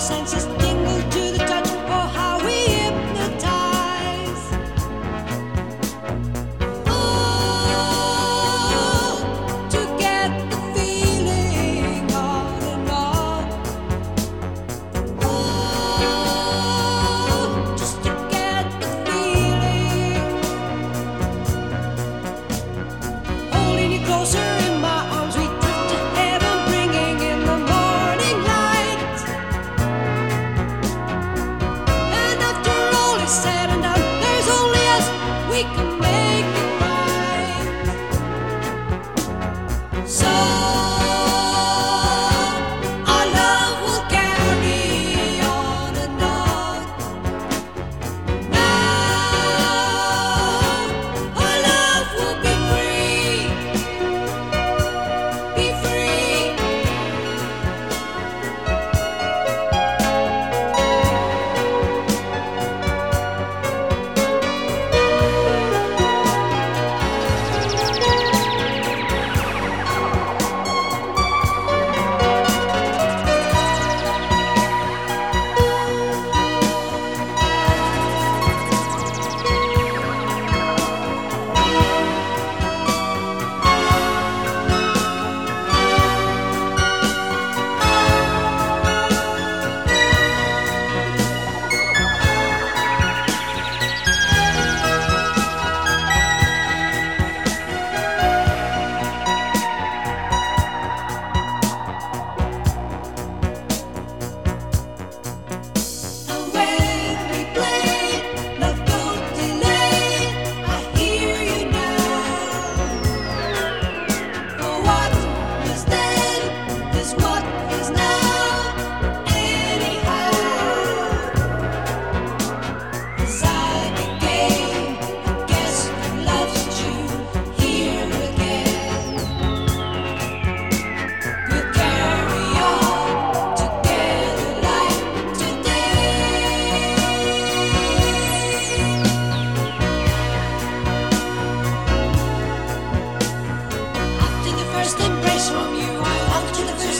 our senses And from you. I walked to the first